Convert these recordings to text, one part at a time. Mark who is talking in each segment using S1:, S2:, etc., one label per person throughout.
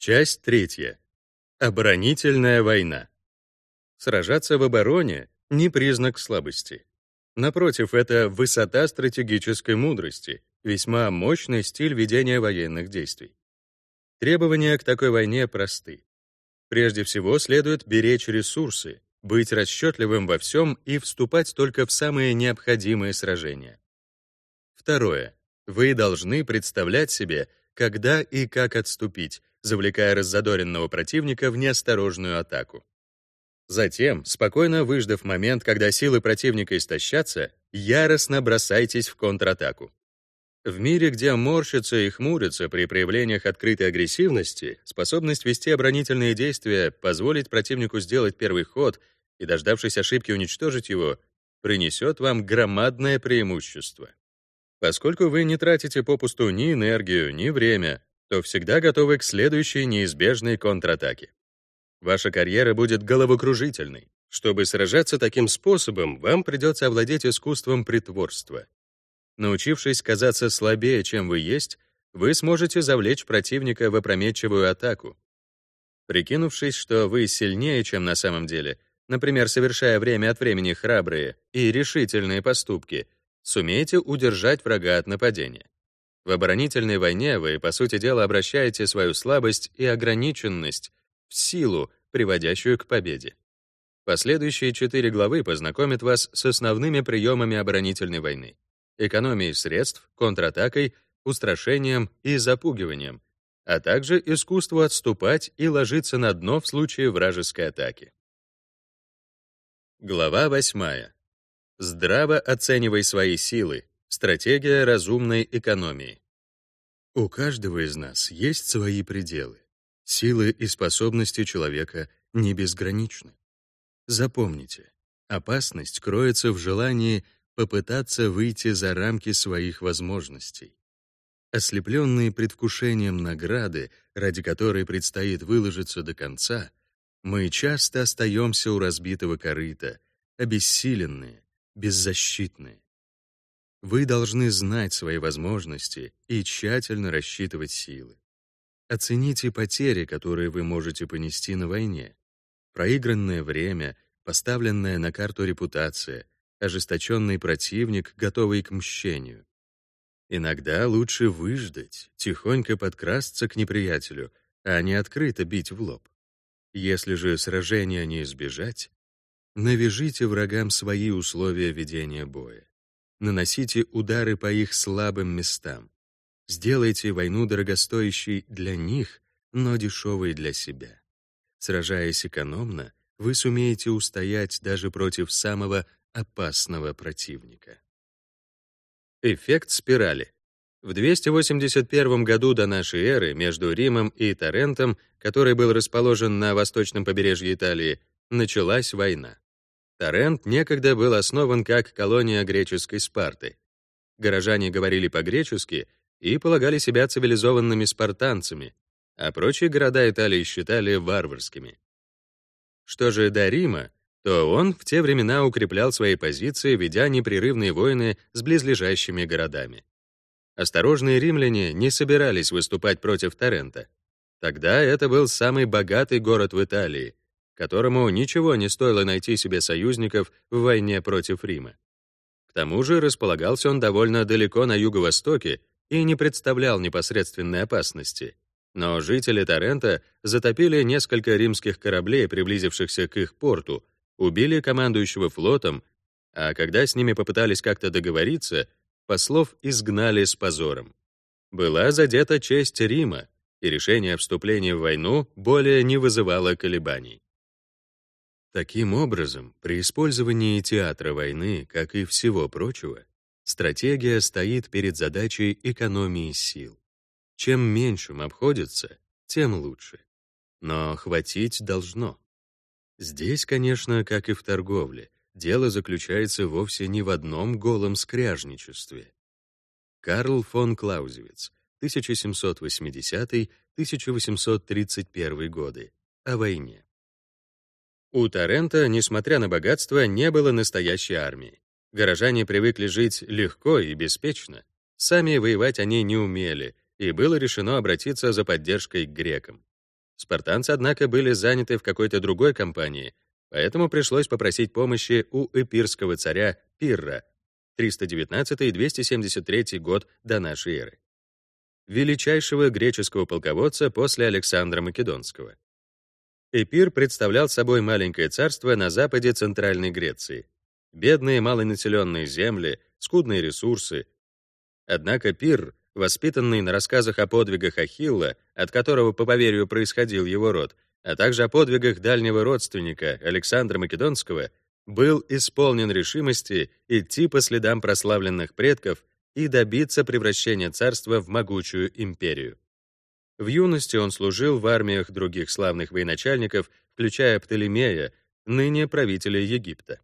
S1: Часть третья. Оборонительная война. Сражаться в обороне — не признак слабости. Напротив, это высота стратегической мудрости, весьма мощный стиль ведения военных действий. Требования к такой войне просты. Прежде всего, следует беречь ресурсы, быть расчетливым во всем и вступать только в самые необходимые сражения. Второе. Вы должны представлять себе, когда и как отступить, завлекая раззадоренного противника в неосторожную атаку. Затем, спокойно выждав момент, когда силы противника истощатся, яростно бросайтесь в контратаку. В мире, где морщатся и хмурятся при проявлениях открытой агрессивности, способность вести оборонительные действия, позволить противнику сделать первый ход и, дождавшись ошибки, уничтожить его, принесет вам громадное преимущество. Поскольку вы не тратите попусту ни энергию, ни время, то всегда готовы к следующей неизбежной контратаке. Ваша карьера будет головокружительной. Чтобы сражаться таким способом, вам придется овладеть искусством притворства. Научившись казаться слабее, чем вы есть, вы сможете завлечь противника в опрометчивую атаку. Прикинувшись, что вы сильнее, чем на самом деле, например, совершая время от времени храбрые и решительные поступки, сумеете удержать врага от нападения. В оборонительной войне вы, по сути дела, обращаете свою слабость и ограниченность в силу, приводящую к победе. Последующие четыре главы познакомят вас с основными приемами оборонительной войны — экономией средств, контратакой, устрашением и запугиванием, а также искусству отступать и ложиться на дно в случае вражеской атаки. Глава 8. Здраво оценивай свои силы, Стратегия разумной экономии. У каждого из нас есть свои пределы. Силы и способности человека не безграничны. Запомните, опасность кроется в желании попытаться выйти за рамки своих возможностей. Ослепленные предвкушением награды, ради которой предстоит выложиться до конца, мы часто остаемся у разбитого корыта, обессиленные, беззащитные. Вы должны знать свои возможности и тщательно рассчитывать силы. Оцените потери, которые вы можете понести на войне. Проигранное время, поставленная на карту репутация, ожесточенный противник, готовый к мщению. Иногда лучше выждать, тихонько подкрасться к неприятелю, а не открыто бить в лоб. Если же сражения не избежать, навяжите врагам свои условия ведения боя наносите удары по их слабым местам. Сделайте войну дорогостоящей для них, но дешевой для себя. Сражаясь экономно, вы сумеете устоять даже против самого опасного противника. Эффект спирали. В 281 году до нашей эры между Римом и Тарентом, который был расположен на восточном побережье Италии, началась война. Тарент некогда был основан как колония греческой Спарты. Горожане говорили по-гречески и полагали себя цивилизованными спартанцами, а прочие города Италии считали варварскими. Что же до Рима, то он в те времена укреплял свои позиции, ведя непрерывные войны с близлежащими городами. Осторожные римляне не собирались выступать против Тарента. Тогда это был самый богатый город в Италии, которому ничего не стоило найти себе союзников в войне против Рима. К тому же располагался он довольно далеко на юго-востоке и не представлял непосредственной опасности. Но жители Тарента затопили несколько римских кораблей, приблизившихся к их порту, убили командующего флотом, а когда с ними попытались как-то договориться, послов изгнали с позором. Была задета честь Рима, и решение о вступлении в войну более не вызывало колебаний. Таким образом, при использовании театра войны, как и всего прочего, стратегия стоит перед задачей экономии сил. Чем меньшим обходится, тем лучше. Но хватить должно. Здесь, конечно, как и в торговле, дело заключается вовсе не в одном голом скряжничестве. Карл фон Клаузевиц, 1780-1831 годы, о войне. У Тарента, несмотря на богатство, не было настоящей армии. Горожане привыкли жить легко и беспечно. Сами воевать они не умели, и было решено обратиться за поддержкой к грекам. Спартанцы, однако, были заняты в какой-то другой кампании, поэтому пришлось попросить помощи у эпирского царя Пирра 319-273 год до нашей эры, величайшего греческого полководца после Александра Македонского. Эпир представлял собой маленькое царство на западе Центральной Греции. Бедные малонаселенные земли, скудные ресурсы. Однако Пир воспитанный на рассказах о подвигах Ахилла, от которого, по поверью, происходил его род, а также о подвигах дальнего родственника Александра Македонского, был исполнен решимости идти по следам прославленных предков и добиться превращения царства в могучую империю. В юности он служил в армиях других славных военачальников, включая Птолемея, ныне правителя Египта.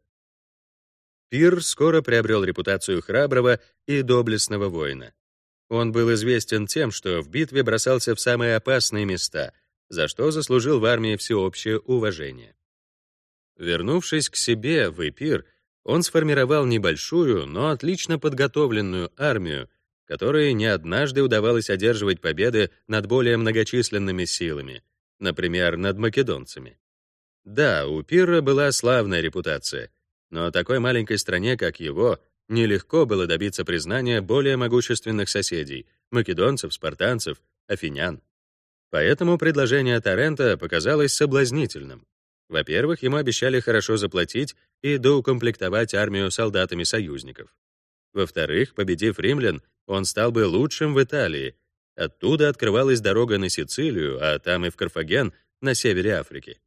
S1: Пир скоро приобрел репутацию храброго и доблестного воина. Он был известен тем, что в битве бросался в самые опасные места, за что заслужил в армии всеобщее уважение. Вернувшись к себе в Эпир, он сформировал небольшую, но отлично подготовленную армию, которой не однажды удавалось одерживать победы над более многочисленными силами, например, над македонцами. Да, у Пирра была славная репутация, но такой маленькой стране, как его, Нелегко было добиться признания более могущественных соседей — македонцев, спартанцев, афинян. Поэтому предложение Тарента показалось соблазнительным. Во-первых, ему обещали хорошо заплатить и доукомплектовать армию солдатами союзников. Во-вторых, победив римлян, он стал бы лучшим в Италии. Оттуда открывалась дорога на Сицилию, а там и в Карфаген, на севере Африки.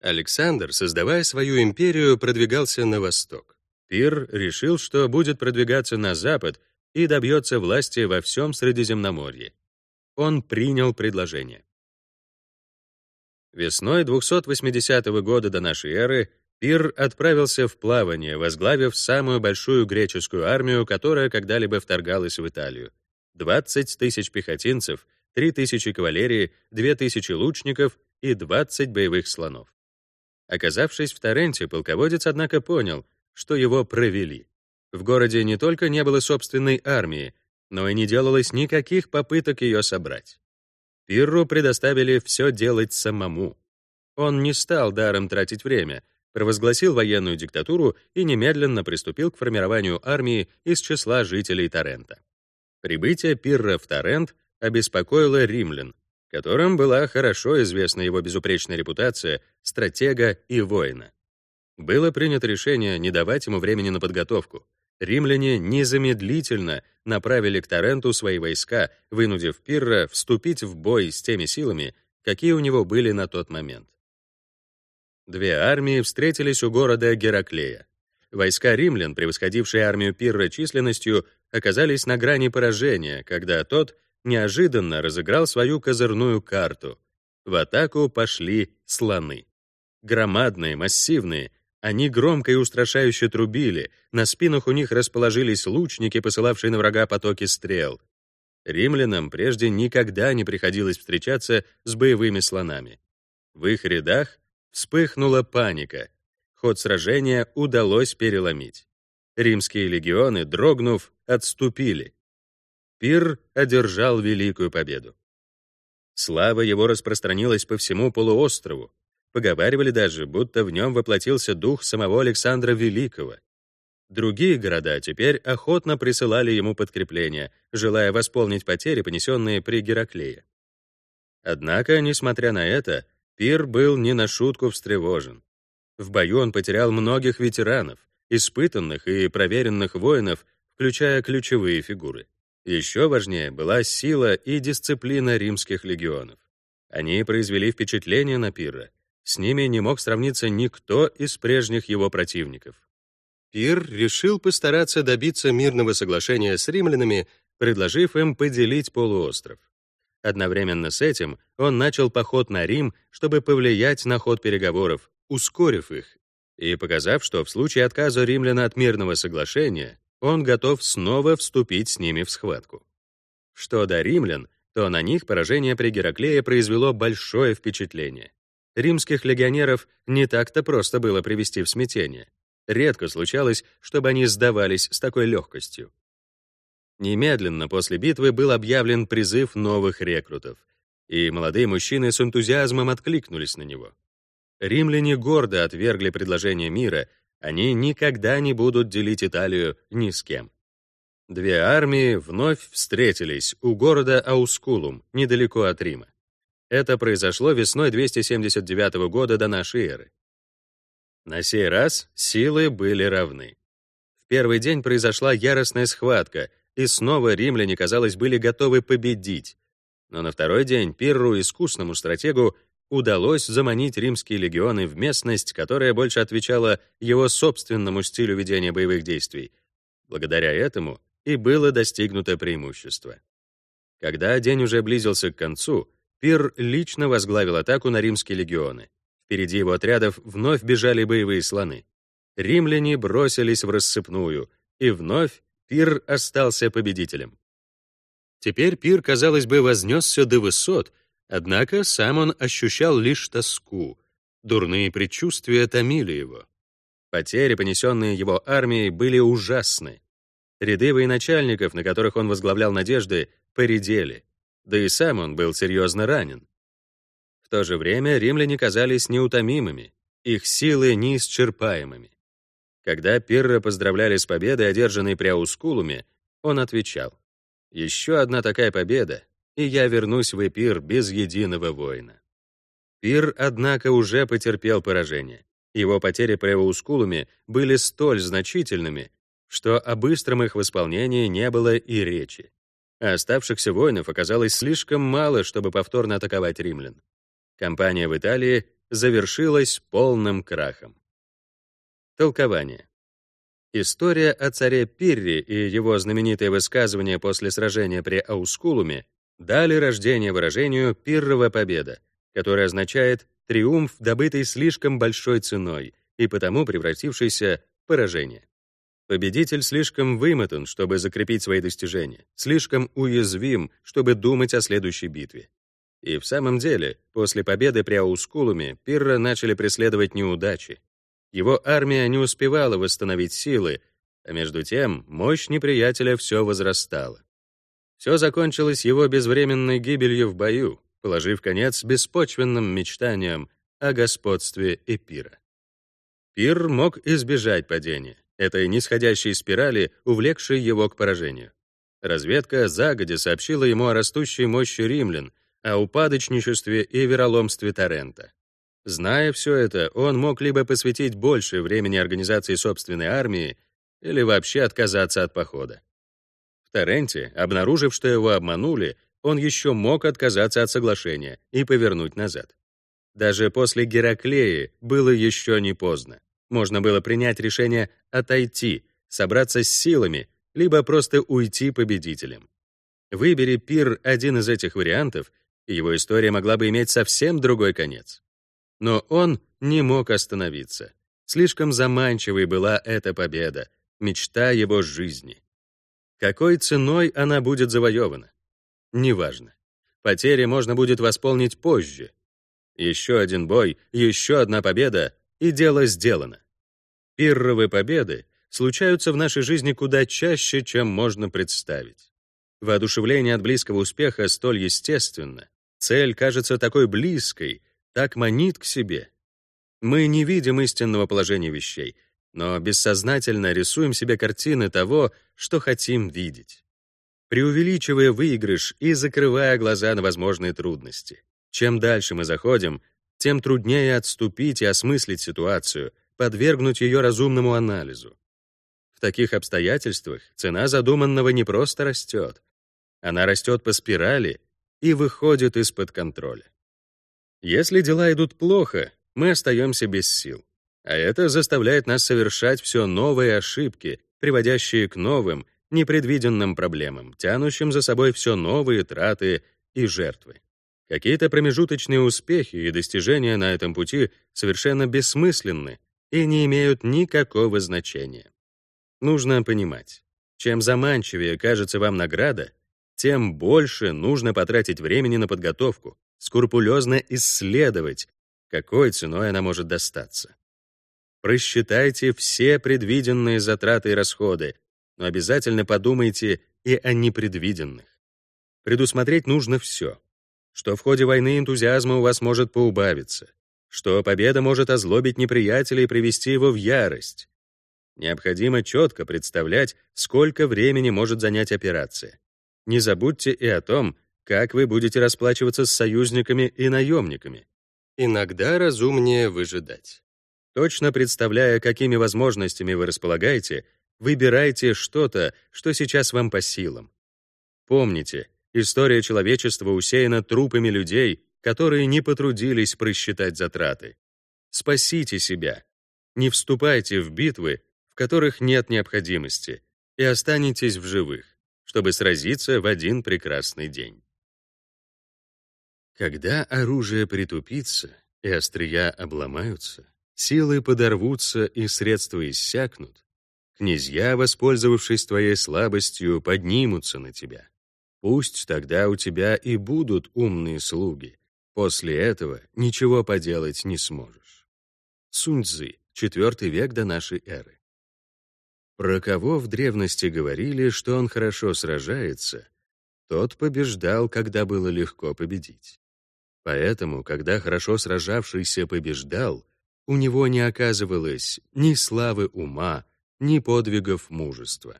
S1: Александр, создавая свою империю, продвигался на восток. Пир решил, что будет продвигаться на запад и добьется власти во всем Средиземноморье. Он принял предложение. Весной 280 года до нашей эры Пир отправился в плавание, возглавив самую большую греческую армию, которая когда-либо вторгалась в Италию. 20 тысяч пехотинцев, 3 тысячи кавалерии, 2 тысячи лучников и 20 боевых слонов. Оказавшись в Торренте, полководец, однако, понял, что его провели. В городе не только не было собственной армии, но и не делалось никаких попыток ее собрать. Пирру предоставили все делать самому. Он не стал даром тратить время, провозгласил военную диктатуру и немедленно приступил к формированию армии из числа жителей Торрента. Прибытие Пирра в Торрент обеспокоило римлян, которым была хорошо известна его безупречная репутация стратега и воина. Было принято решение не давать ему времени на подготовку. Римляне незамедлительно направили к Торренту свои войска, вынудив Пирра вступить в бой с теми силами, какие у него были на тот момент. Две армии встретились у города Гераклея. Войска римлян, превосходившие армию Пирра численностью, оказались на грани поражения, когда тот неожиданно разыграл свою козырную карту. В атаку пошли слоны. Громадные, массивные, они громко и устрашающе трубили, на спинах у них расположились лучники, посылавшие на врага потоки стрел. Римлянам прежде никогда не приходилось встречаться с боевыми слонами. В их рядах вспыхнула паника. Ход сражения удалось переломить. Римские легионы, дрогнув, отступили. Пир одержал великую победу. Слава его распространилась по всему полуострову. Поговаривали даже, будто в нем воплотился дух самого Александра Великого. Другие города теперь охотно присылали ему подкрепления, желая восполнить потери, понесенные при Гераклее. Однако, несмотря на это, Пир был не на шутку встревожен. В бою он потерял многих ветеранов, испытанных и проверенных воинов, включая ключевые фигуры. Еще важнее была сила и дисциплина римских легионов. Они произвели впечатление на Пирра, с ними не мог сравниться никто из прежних его противников. Пир решил постараться добиться мирного соглашения с римлянами, предложив им поделить полуостров. Одновременно с этим он начал поход на Рим, чтобы повлиять на ход переговоров, ускорив их, и показав, что в случае отказа римлян от мирного соглашения он готов снова вступить с ними в схватку. Что до римлян, то на них поражение при Гераклее произвело большое впечатление римских легионеров не так-то просто было привести в смятение. Редко случалось, чтобы они сдавались с такой легкостью. Немедленно после битвы был объявлен призыв новых рекрутов. и молодые мужчины с энтузиазмом откликнулись на него. Римляне гордо отвергли предложение мира, они никогда не будут делить Италию ни с кем. Две армии вновь встретились у города Аускулум, недалеко от Рима. Это произошло весной 279 года до нашей эры. На сей раз силы были равны. В первый день произошла яростная схватка, и снова римляне, казалось, были готовы победить. Но на второй день Пирру, искусному стратегу, удалось заманить римские легионы в местность, которая больше отвечала его собственному стилю ведения боевых действий. Благодаря этому и было достигнуто преимущество. Когда день уже близился к концу, Пир лично возглавил атаку на римские легионы. Впереди его отрядов вновь бежали боевые слоны. Римляне бросились в рассыпную, и вновь Пир остался победителем. Теперь Пир, казалось бы, вознесся до высот, однако сам он ощущал лишь тоску. Дурные предчувствия томили его. Потери, понесенные его армией, были ужасны. Ряды военачальников, на которых он возглавлял надежды, поредели да и сам он был серьезно ранен. В то же время римляне казались неутомимыми, их силы неисчерпаемыми. Когда Пирра поздравляли с победой, одержанной при Аускулуме, он отвечал, «Еще одна такая победа, и я вернусь в Эпир без единого воина». Пир, однако, уже потерпел поражение. Его потери при Аускулуме были столь значительными, что о быстром их восполнении не было и речи а оставшихся воинов оказалось слишком мало, чтобы повторно атаковать римлян. Кампания в Италии завершилась полным крахом. Толкование. История о царе Пирре и его знаменитое высказывание после сражения при Аускулуме дали рождение выражению «пиррова победа», которое означает «триумф, добытый слишком большой ценой» и потому превратившийся в поражение. Победитель слишком вымотан, чтобы закрепить свои достижения, слишком уязвим, чтобы думать о следующей битве. И в самом деле, после победы при Аускулуме Пирра начали преследовать неудачи. Его армия не успевала восстановить силы, а между тем мощь неприятеля все возрастала. Все закончилось его безвременной гибелью в бою, положив конец беспочвенным мечтаниям о господстве Эпира. Пир мог избежать падения, этой нисходящей спирали, увлекшей его к поражению. Разведка загодя сообщила ему о растущей мощи римлян, о упадочничестве и вероломстве Торрента. Зная все это, он мог либо посвятить больше времени организации собственной армии, или вообще отказаться от похода. В Торренте, обнаружив, что его обманули, он еще мог отказаться от соглашения и повернуть назад. Даже после Гераклеи было еще не поздно. Можно было принять решение отойти, собраться с силами, либо просто уйти победителем. Выбери Пир один из этих вариантов, и его история могла бы иметь совсем другой конец. Но он не мог остановиться. Слишком заманчивой была эта победа, мечта его жизни. Какой ценой она будет завоевана? Неважно. Потери можно будет восполнить позже. Еще один бой, еще одна победа, и дело сделано. Пирровые победы случаются в нашей жизни куда чаще, чем можно представить. Воодушевление от близкого успеха столь естественно, цель кажется такой близкой, так манит к себе. Мы не видим истинного положения вещей, но бессознательно рисуем себе картины того, что хотим видеть. Преувеличивая выигрыш и закрывая глаза на возможные трудности. Чем дальше мы заходим, тем труднее отступить и осмыслить ситуацию, подвергнуть ее разумному анализу. В таких обстоятельствах цена задуманного не просто растет, она растет по спирали и выходит из-под контроля. Если дела идут плохо, мы остаемся без сил, а это заставляет нас совершать все новые ошибки, приводящие к новым, непредвиденным проблемам, тянущим за собой все новые траты и жертвы. Какие-то промежуточные успехи и достижения на этом пути совершенно бессмысленны и не имеют никакого значения. Нужно понимать, чем заманчивее кажется вам награда, тем больше нужно потратить времени на подготовку, скрупулезно исследовать, какой ценой она может достаться. Просчитайте все предвиденные затраты и расходы, но обязательно подумайте и о непредвиденных. Предусмотреть нужно все, что в ходе войны энтузиазма у вас может поубавиться, что победа может озлобить неприятеля и привести его в ярость. Необходимо четко представлять, сколько времени может занять операция. Не забудьте и о том, как вы будете расплачиваться с союзниками и наемниками. Иногда разумнее выжидать. Точно представляя, какими возможностями вы располагаете, выбирайте что-то, что сейчас вам по силам. Помните, история человечества усеяна трупами людей, которые не потрудились просчитать затраты. Спасите себя. Не вступайте в битвы, в которых нет необходимости, и останетесь в живых, чтобы сразиться в один прекрасный день. Когда оружие притупится и острия обломаются, силы подорвутся и средства иссякнут, князья, воспользовавшись твоей слабостью, поднимутся на тебя. Пусть тогда у тебя и будут умные слуги, После этого ничего поделать не сможешь. Сунь-цзы, IV век до нашей эры. Про кого в древности говорили, что он хорошо сражается, тот побеждал, когда было легко победить. Поэтому, когда хорошо сражавшийся побеждал, у него не оказывалось ни славы ума, ни подвигов мужества.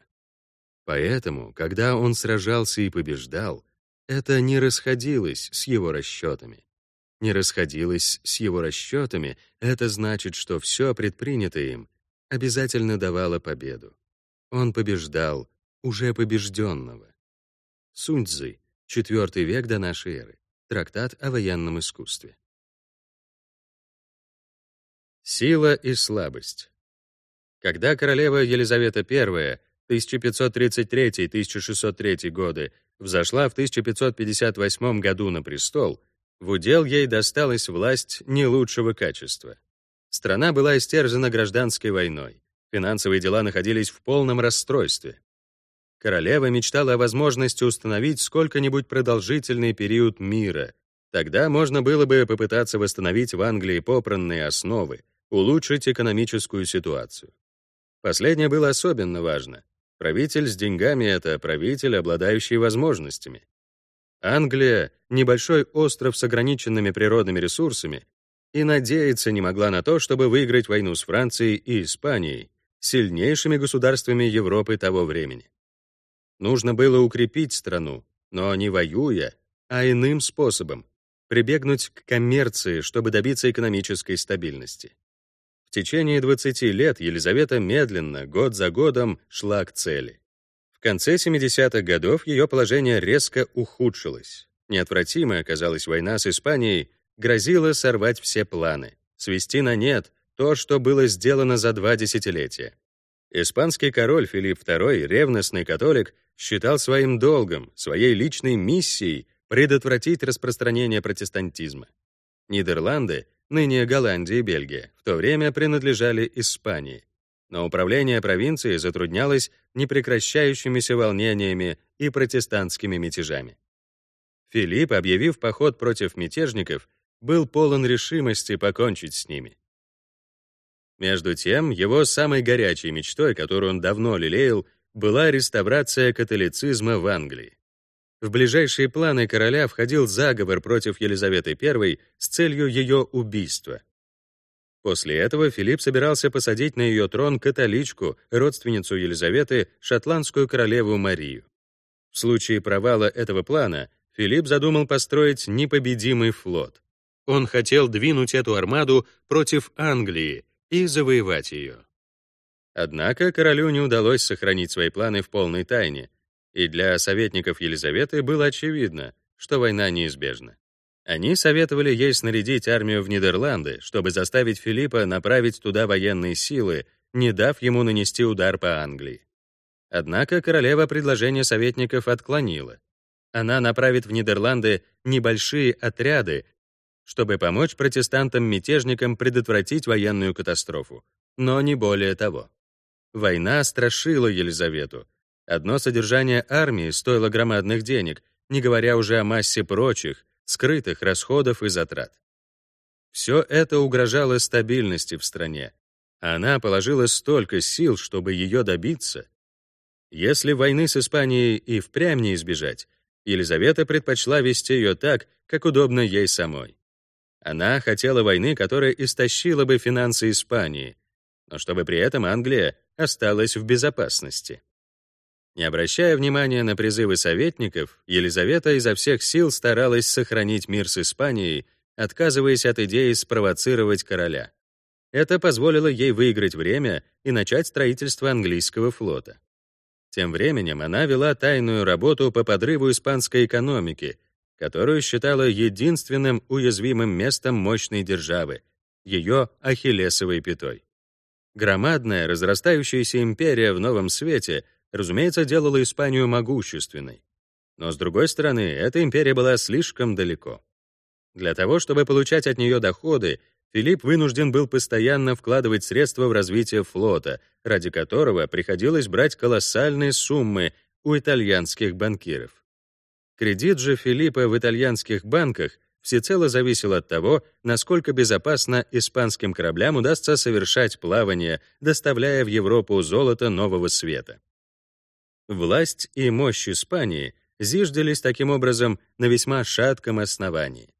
S1: Поэтому, когда он сражался и побеждал, это не расходилось с его расчетами не расходилось с его расчетами, это значит, что все предпринятое им обязательно давало победу. Он побеждал уже побежденного. Сунь-цзы, IV век до нашей эры. Трактат о военном искусстве. Сила и слабость. Когда королева Елизавета I 1533-1603 годы взошла в 1558 году на престол, в удел ей досталась власть не лучшего качества. Страна была истерзана гражданской войной. Финансовые дела находились в полном расстройстве. Королева мечтала о возможности установить сколько-нибудь продолжительный период мира. Тогда можно было бы попытаться восстановить в Англии попранные основы, улучшить экономическую ситуацию. Последнее было особенно важно. Правитель с деньгами — это правитель, обладающий возможностями. Англия — небольшой остров с ограниченными природными ресурсами и надеяться не могла на то, чтобы выиграть войну с Францией и Испанией, сильнейшими государствами Европы того времени. Нужно было укрепить страну, но не воюя, а иным способом, прибегнуть к коммерции, чтобы добиться экономической стабильности. В течение 20 лет Елизавета медленно, год за годом, шла к цели. В конце 70-х годов ее положение резко ухудшилось. Неотвратимой оказалась война с Испанией, грозила сорвать все планы, свести на нет то, что было сделано за два десятилетия. Испанский король Филипп II, ревностный католик, считал своим долгом, своей личной миссией предотвратить распространение протестантизма. Нидерланды, ныне Голландия и Бельгия, в то время принадлежали Испании но управление провинцией затруднялось непрекращающимися волнениями и протестантскими мятежами. Филипп, объявив поход против мятежников, был полон решимости покончить с ними. Между тем, его самой горячей мечтой, которую он давно лелеял, была реставрация католицизма в Англии. В ближайшие планы короля входил заговор против Елизаветы I с целью ее убийства. После этого Филипп собирался посадить на ее трон католичку, родственницу Елизаветы, шотландскую королеву Марию. В случае провала этого плана Филипп задумал построить непобедимый флот. Он хотел двинуть эту армаду против Англии и завоевать ее. Однако королю не удалось сохранить свои планы в полной тайне, и для советников Елизаветы было очевидно, что война неизбежна. Они советовали ей снарядить армию в Нидерланды, чтобы заставить Филиппа направить туда военные силы, не дав ему нанести удар по Англии. Однако королева предложение советников отклонила. Она направит в Нидерланды небольшие отряды, чтобы помочь протестантам-мятежникам предотвратить военную катастрофу, но не более того. Война страшила Елизавету. Одно содержание армии стоило громадных денег, не говоря уже о массе прочих, скрытых расходов и затрат. Все это угрожало стабильности в стране. Она положила столько сил, чтобы ее добиться. Если войны с Испанией и впрямь не избежать, Елизавета предпочла вести ее так, как удобно ей самой. Она хотела войны, которая истощила бы финансы Испании, но чтобы при этом Англия осталась в безопасности. Не обращая внимания на призывы советников, Елизавета изо всех сил старалась сохранить мир с Испанией, отказываясь от идеи спровоцировать короля. Это позволило ей выиграть время и начать строительство английского флота. Тем временем она вела тайную работу по подрыву испанской экономики, которую считала единственным уязвимым местом мощной державы, ее ахиллесовой пятой. Громадная, разрастающаяся империя в новом свете, разумеется, делала Испанию могущественной. Но, с другой стороны, эта империя была слишком далеко. Для того, чтобы получать от нее доходы, Филипп вынужден был постоянно вкладывать средства в развитие флота, ради которого приходилось брать колоссальные суммы у итальянских банкиров. Кредит же Филиппа в итальянских банках всецело зависел от того, насколько безопасно испанским кораблям удастся совершать плавание, доставляя в Европу золото нового света. Власть и мощь Испании зиждались таким образом на весьма шатком основании.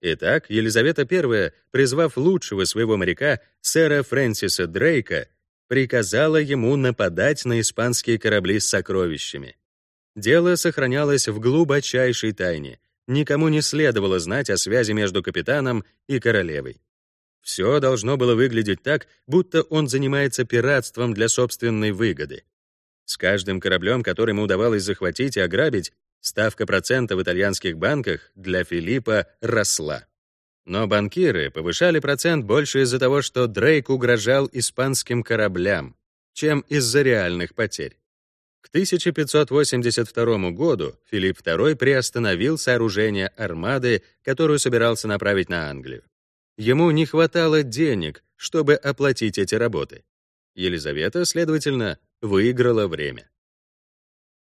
S1: Итак, Елизавета I, призвав лучшего своего моряка, сэра Фрэнсиса Дрейка, приказала ему нападать на испанские корабли с сокровищами. Дело сохранялось в глубочайшей тайне. Никому не следовало знать о связи между капитаном и королевой. Все должно было выглядеть так, будто он занимается пиратством для собственной выгоды. С каждым кораблем, который ему удавалось захватить и ограбить, Ставка процента в итальянских банках для Филиппа росла. Но банкиры повышали процент больше из-за того, что Дрейк угрожал испанским кораблям, чем из-за реальных потерь. К 1582 году Филипп II приостановил сооружение армады, которую собирался направить на Англию. Ему не хватало денег, чтобы оплатить эти работы. Елизавета, следовательно, выиграла время.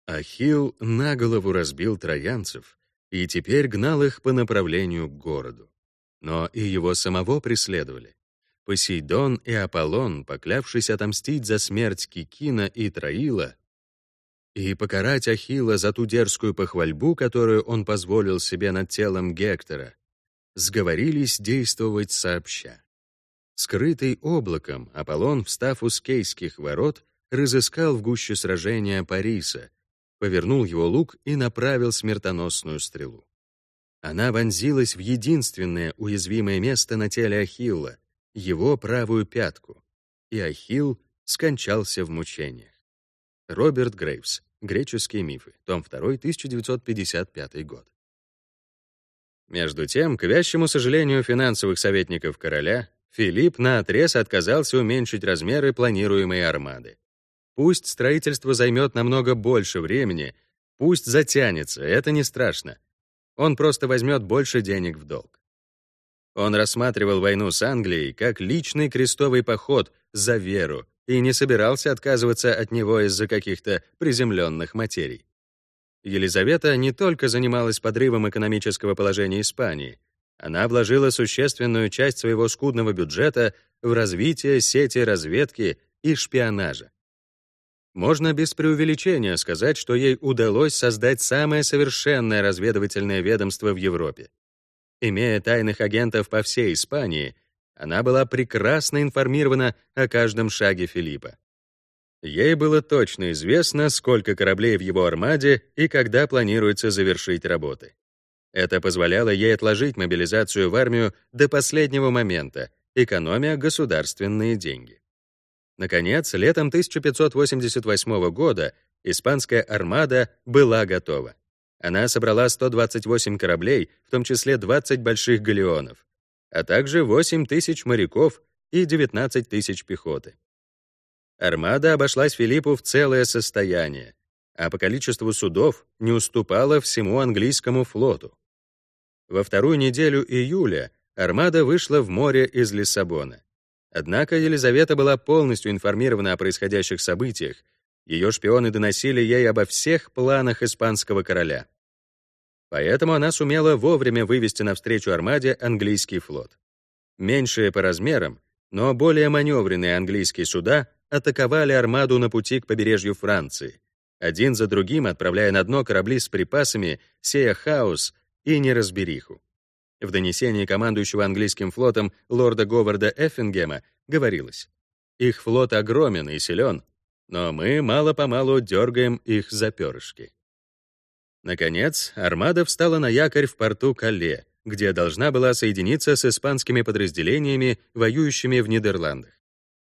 S1: Ахилл на голову разбил троянцев и теперь гнал их по направлению к городу. Но и его самого преследовали. Посейдон и Аполлон, поклявшись отомстить за смерть Кикина и Троила, и покарать Ахилла за ту дерзкую похвальбу, которую он позволил себе над телом Гектора, сговорились действовать сообща. Скрытый облаком, Аполлон, встав у скейских ворот, разыскал в гуще сражения Париса — повернул его лук и направил смертоносную стрелу. Она вонзилась в единственное уязвимое место на теле Ахилла, его правую пятку, и Ахилл скончался в мучениях. Роберт Грейвс. Греческие мифы. Том 2, 1955 год. Между тем, к вящему сожалению финансовых советников короля, Филипп наотрез отказался уменьшить размеры планируемой армады. Пусть строительство займет намного больше времени, пусть затянется, это не страшно. Он просто возьмет больше денег в долг. Он рассматривал войну с Англией как личный крестовый поход за веру и не собирался отказываться от него из-за каких-то приземленных материй. Елизавета не только занималась подрывом экономического положения Испании, она вложила существенную часть своего скудного бюджета в развитие сети разведки и шпионажа. Можно без преувеличения сказать, что ей удалось создать самое совершенное разведывательное ведомство в Европе. Имея тайных агентов по всей Испании, она была прекрасно информирована о каждом шаге Филиппа. Ей было точно известно, сколько кораблей в его армаде и когда планируется завершить работы. Это позволяло ей отложить мобилизацию в армию до последнего момента, экономя государственные деньги. Наконец, летом 1588 года испанская армада была готова. Она собрала 128 кораблей, в том числе 20 больших галеонов, а также 8 тысяч моряков и 19 тысяч пехоты. Армада обошлась Филиппу в целое состояние, а по количеству судов не уступала всему английскому флоту. Во вторую неделю июля армада вышла в море из Лиссабона. Однако Елизавета была полностью информирована о происходящих событиях. Ее шпионы доносили ей обо всех планах испанского короля. Поэтому она сумела вовремя вывести навстречу армаде английский флот. Меньшие по размерам, но более маневренные английские суда атаковали армаду на пути к побережью Франции, один за другим отправляя на дно корабли с припасами, сея хаос и неразбериху. В донесении командующего английским флотом лорда Говарда Эффингема говорилось, «Их флот огромен и силен, но мы мало-помалу дергаем их за перышки». Наконец, армада встала на якорь в порту Калле, где должна была соединиться с испанскими подразделениями, воюющими в Нидерландах.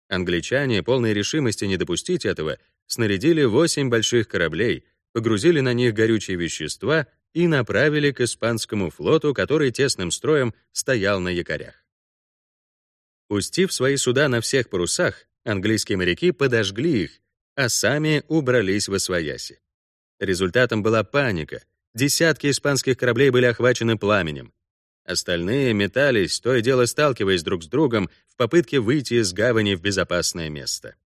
S1: Англичане, полной решимости не допустить этого, снарядили восемь больших кораблей, погрузили на них горючие вещества и направили к испанскому флоту, который тесным строем стоял на якорях. Пустив свои суда на всех парусах, английские моряки подожгли их, а сами убрались в Освояси. Результатом была паника. Десятки испанских кораблей были охвачены пламенем. Остальные метались, то и дело сталкиваясь друг с другом в попытке выйти из гавани в безопасное место.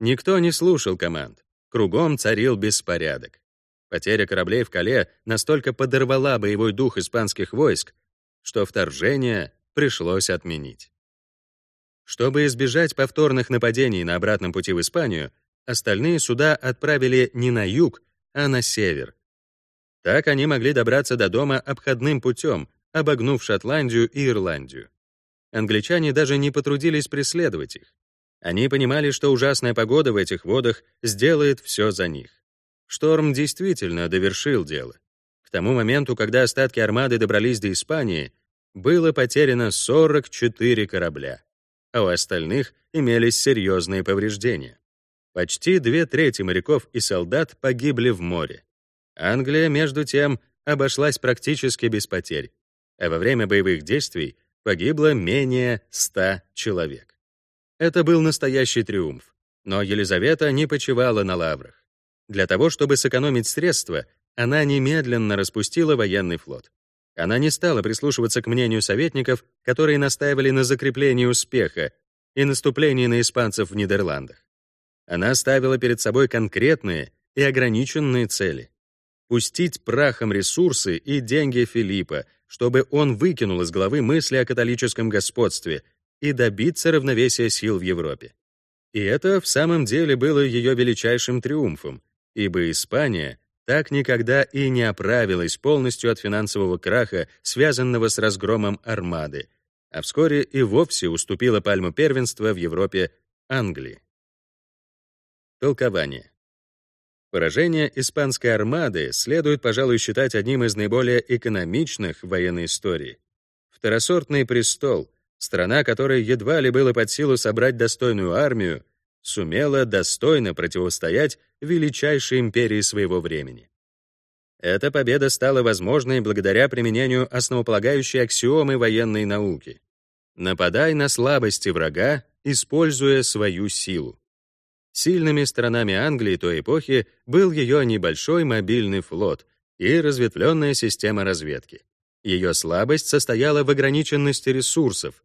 S1: Никто не слушал команд. Кругом царил беспорядок. Потеря кораблей в Кале настолько подорвала боевой дух испанских войск, что вторжение пришлось отменить. Чтобы избежать повторных нападений на обратном пути в Испанию, остальные суда отправили не на юг, а на север. Так они могли добраться до дома обходным путем, обогнув Шотландию и Ирландию. Англичане даже не потрудились преследовать их. Они понимали, что ужасная погода в этих водах сделает все за них. Шторм действительно довершил дело. К тому моменту, когда остатки армады добрались до Испании, было потеряно 44 корабля, а у остальных имелись серьезные повреждения. Почти две трети моряков и солдат погибли в море. Англия, между тем, обошлась практически без потерь, а во время боевых действий погибло менее 100 человек. Это был настоящий триумф. Но Елизавета не почивала на лаврах. Для того, чтобы сэкономить средства, она немедленно распустила военный флот. Она не стала прислушиваться к мнению советников, которые настаивали на закреплении успеха и наступлении на испанцев в Нидерландах. Она ставила перед собой конкретные и ограниченные цели. Пустить прахом ресурсы и деньги Филиппа, чтобы он выкинул из головы мысли о католическом господстве и добиться равновесия сил в Европе. И это в самом деле было ее величайшим триумфом, ибо Испания так никогда и не оправилась полностью от финансового краха, связанного с разгромом армады, а вскоре и вовсе уступила пальму первенства в Европе Англии. Толкование. Поражение испанской армады следует, пожалуй, считать одним из наиболее экономичных в военной истории. Второсортный престол, Страна, которой едва ли было под силу собрать достойную армию, сумела достойно противостоять величайшей империи своего времени. Эта победа стала возможной благодаря применению основополагающей аксиомы военной науки. Нападай на слабости врага, используя свою силу. Сильными сторонами Англии той эпохи был ее небольшой мобильный флот и разветвленная система разведки. Ее слабость состояла в ограниченности ресурсов,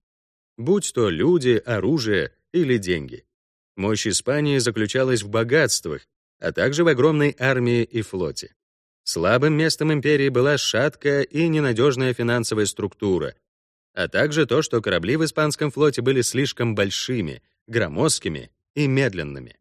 S1: будь то люди, оружие или деньги. Мощь Испании заключалась в богатствах, а также в огромной армии и флоте. Слабым местом империи была шаткая и ненадежная финансовая структура, а также то, что корабли в испанском флоте были слишком большими, громоздкими и медленными.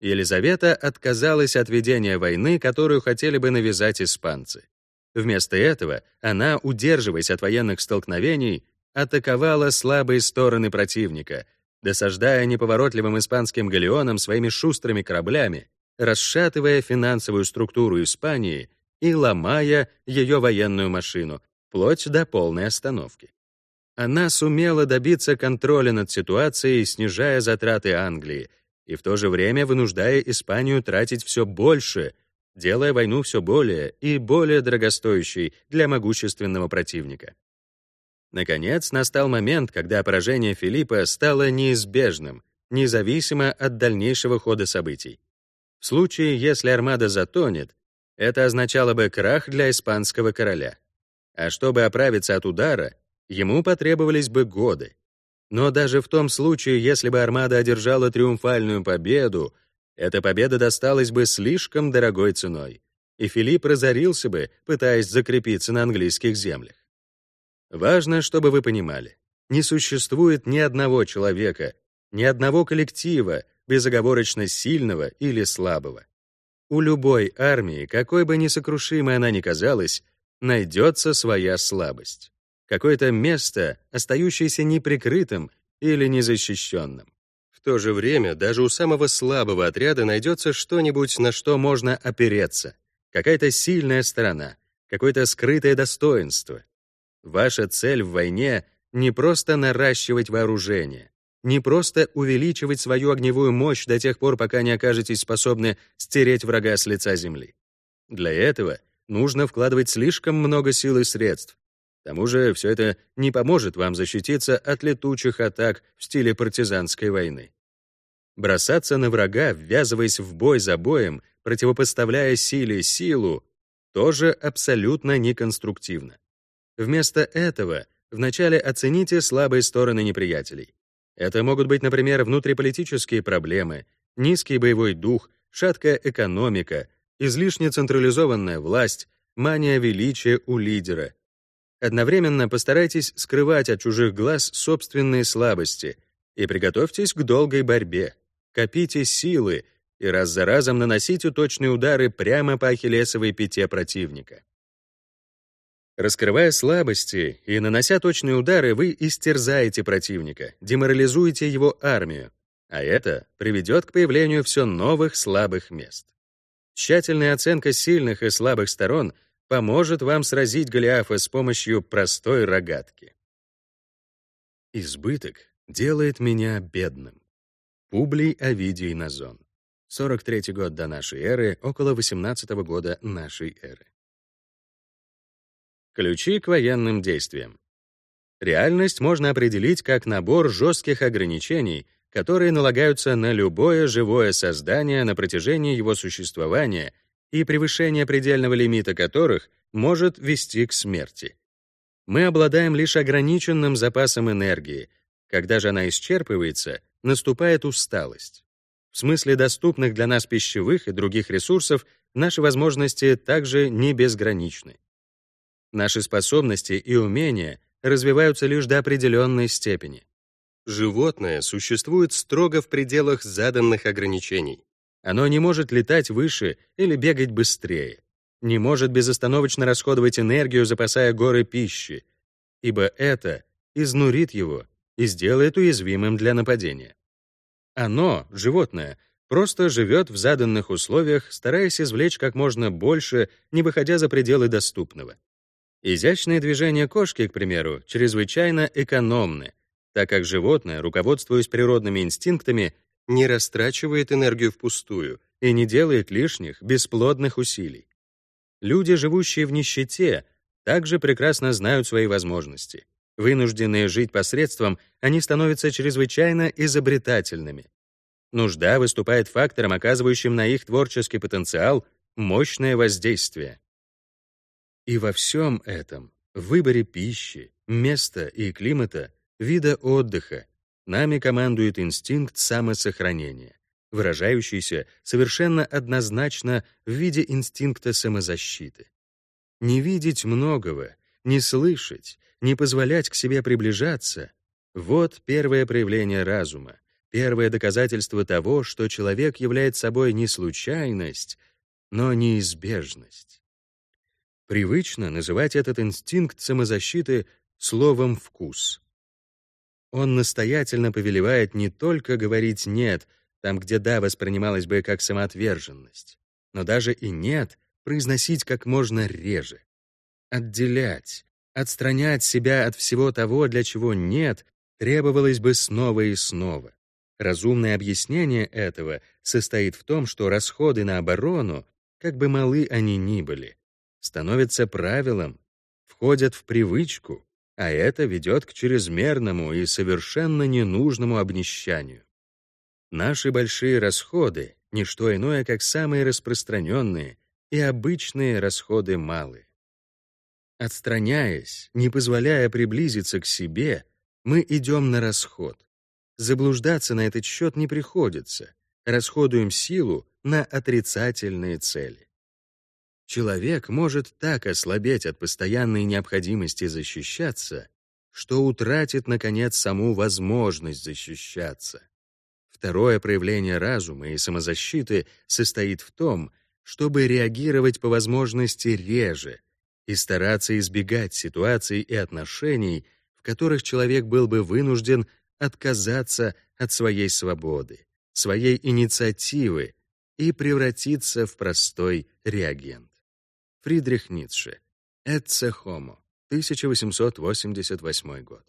S1: Елизавета отказалась от ведения войны, которую хотели бы навязать испанцы. Вместо этого она, удерживаясь от военных столкновений, атаковала слабые стороны противника, досаждая неповоротливым испанским галеонам своими шустрыми кораблями, расшатывая финансовую структуру Испании и ломая ее военную машину, вплоть до полной остановки. Она сумела добиться контроля над ситуацией, снижая затраты Англии, и в то же время вынуждая Испанию тратить все больше, делая войну все более и более дорогостоящей для могущественного противника. Наконец, настал момент, когда поражение Филиппа стало неизбежным, независимо от дальнейшего хода событий. В случае, если армада затонет, это означало бы крах для испанского короля. А чтобы оправиться от удара, ему потребовались бы годы. Но даже в том случае, если бы армада одержала триумфальную победу, эта победа досталась бы слишком дорогой ценой, и Филипп разорился бы, пытаясь закрепиться на английских землях. Важно, чтобы вы понимали, не существует ни одного человека, ни одного коллектива безоговорочно сильного или слабого. У любой армии, какой бы несокрушимой она ни казалась, найдется своя слабость. Какое-то место, остающееся неприкрытым или незащищенным. В то же время даже у самого слабого отряда найдется что-нибудь, на что можно опереться. Какая-то сильная сторона, какое-то скрытое достоинство. Ваша цель в войне — не просто наращивать вооружение, не просто увеличивать свою огневую мощь до тех пор, пока не окажетесь способны стереть врага с лица земли. Для этого нужно вкладывать слишком много сил и средств. К тому же все это не поможет вам защититься от летучих атак в стиле партизанской войны. Бросаться на врага, ввязываясь в бой за боем, противопоставляя силе силу, тоже абсолютно неконструктивно. Вместо этого вначале оцените слабые стороны неприятелей. Это могут быть, например, внутриполитические проблемы, низкий боевой дух, шаткая экономика, излишне централизованная власть, мания величия у лидера. Одновременно постарайтесь скрывать от чужих глаз собственные слабости и приготовьтесь к долгой борьбе. Копите силы и раз за разом наносите точные удары прямо по ахиллесовой пяте противника. Раскрывая слабости и нанося точные удары, вы истерзаете противника, деморализуете его армию, а это приведет к появлению все новых слабых мест. Тщательная оценка сильных и слабых сторон поможет вам сразить Голиафа с помощью простой рогатки. Избыток делает меня бедным. Публий Овидий Назон. 43 год до нашей эры, около 18 года нашей эры. Ключи к военным действиям. Реальность можно определить как набор жестких ограничений, которые налагаются на любое живое создание на протяжении его существования и превышение предельного лимита которых может вести к смерти. Мы обладаем лишь ограниченным запасом энергии. Когда же она исчерпывается, наступает усталость. В смысле доступных для нас пищевых и других ресурсов наши возможности также не безграничны. Наши способности и умения развиваются лишь до определенной степени. Животное существует строго в пределах заданных ограничений. Оно не может летать выше или бегать быстрее, не может безостановочно расходовать энергию, запасая горы пищи, ибо это изнурит его и сделает уязвимым для нападения. Оно, животное, просто живет в заданных условиях, стараясь извлечь как можно больше, не выходя за пределы доступного. Изящные движения кошки, к примеру, чрезвычайно экономны, так как животное, руководствуясь природными инстинктами, не растрачивает энергию впустую и не делает лишних, бесплодных усилий. Люди, живущие в нищете, также прекрасно знают свои возможности. Вынужденные жить посредством, они становятся чрезвычайно изобретательными. Нужда выступает фактором, оказывающим на их творческий потенциал мощное воздействие. И во всем этом, в выборе пищи, места и климата, вида отдыха, нами командует инстинкт самосохранения, выражающийся совершенно однозначно в виде инстинкта самозащиты. Не видеть многого, не слышать, не позволять к себе приближаться — вот первое проявление разума, первое доказательство того, что человек является собой не случайность, но неизбежность. Привычно называть этот инстинкт самозащиты словом «вкус». Он настоятельно повелевает не только говорить «нет», там, где «да» воспринималось бы как самоотверженность, но даже и «нет» произносить как можно реже. Отделять, отстранять себя от всего того, для чего «нет», требовалось бы снова и снова. Разумное объяснение этого состоит в том, что расходы на оборону, как бы малы они ни были, становятся правилом, входят в привычку, а это ведет к чрезмерному и совершенно ненужному обнищанию. Наши большие расходы — не что иное, как самые распространенные и обычные расходы малые. Отстраняясь, не позволяя приблизиться к себе, мы идем на расход. Заблуждаться на этот счет не приходится, расходуем силу на отрицательные цели. Человек может так ослабеть от постоянной необходимости защищаться, что утратит, наконец, саму возможность защищаться. Второе проявление разума и самозащиты состоит в том, чтобы реагировать по возможности реже и стараться избегать ситуаций и отношений, в которых человек был бы вынужден отказаться от своей свободы, своей инициативы и превратиться в простой реагент. Фридрих Ницше. «Эцце хомо», 1888 год.